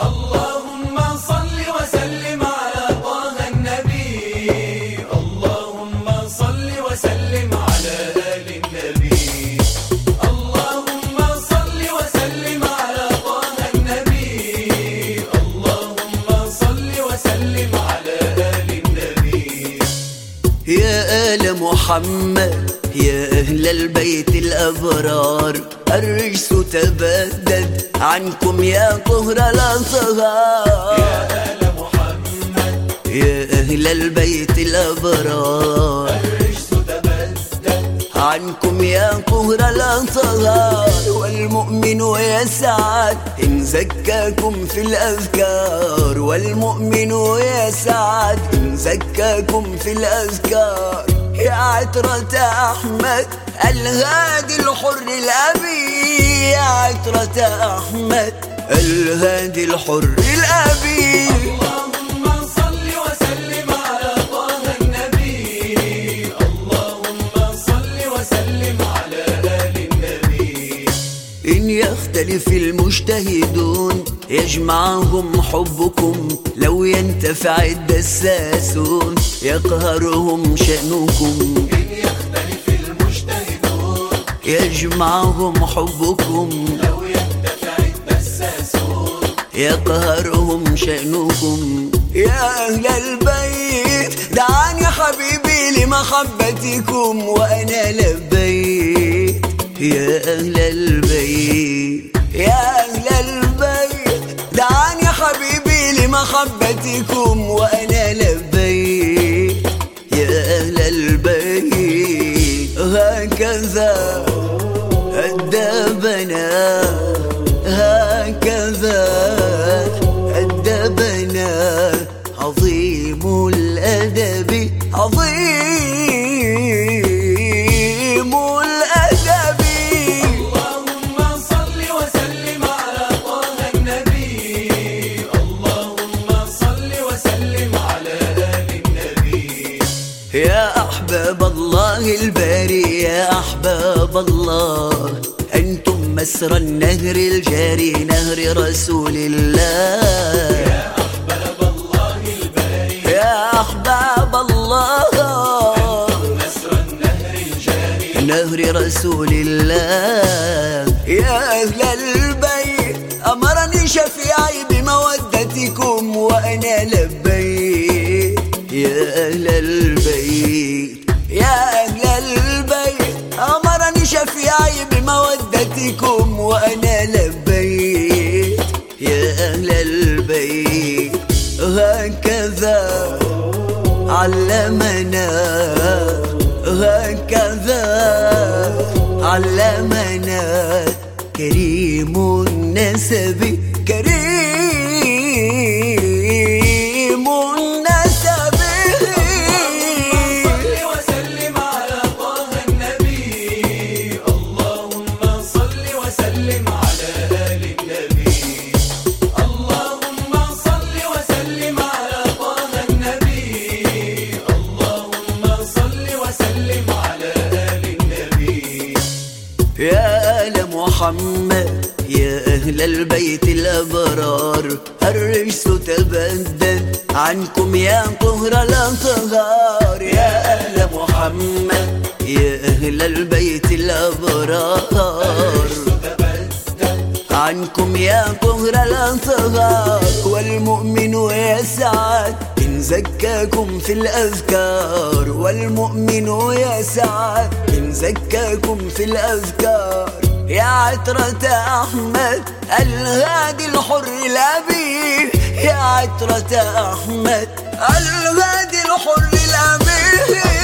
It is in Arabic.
اللهم صل وسلم على طه النبي. اللهم صل وسلم على آل النبي. اللهم صل وسلم على طه النبي. اللهم صل وسلم على آل النبي. يا آل محمد يا أهل البيت الأبرار. الرجس تبدد عنكم يا طهر الأطهار يا آل محمد يا أهل البيت الأبرار. الرجس عنكم يا طهر الأطهار والمؤمن يسعد إن زكاكم في الأذكار. والمؤمن يسعد إن زكاكم في الأذكار. يا عترة أحمد الهادي الحر الأبي. يا عترة أحمد الهادي الحر الأبي. اللهم صل وسلم على طه النبي. اللهم صل وسلم على آل النبي. إن يختلف المجتهدون يجمعهم حبكم. لو ينتفع الدساسون يقهرهم شأنكم. يجمعهم حبكم. لو ينتفع الدساسون يقهرهم شأنكم. يا أهل البيت دعاني حبيبي لمحبتكم. وأنا لبيت يا أهل البيت. يا لمحبتكم وأنا لبيت. يا أهل البيت. هكذا أدبنا الباري يا أحباب الله. أنتم مسرى النهر الجاري نهر رسول الله. يا أحباب الله الباري يا أحباب الله. نسر النهر الجاري. نهر رسول الله. يا أهل البيت أمرني شفيعي بمودتكم وأنا لبيت. يا أهل البيت البيت. أمرني شفيعي بمودتكم وأنا لبيت. يا أهل البيت هكذا علمنا. هكذا علمنا. كريم النسب وسلم على آل النبي. اللهم صل وسلم على طه النبي. اللهم صل وسلم على آل النبي. يا آل محمد يا أهل البيت الأبرار الرجس تبدد عنكم يا طهر الأطهار يا أهل محمد يا أهل البيت الأبرار. عنكم يا طهر الأطهار والمؤمن يسعد إن زكاكم في الأذكار والمؤمن يسعد إن زكاكم في الأذكار. يا عترة أحمد الهادي الحر الأبي يا عترة أحمد الهادي الحر الأبي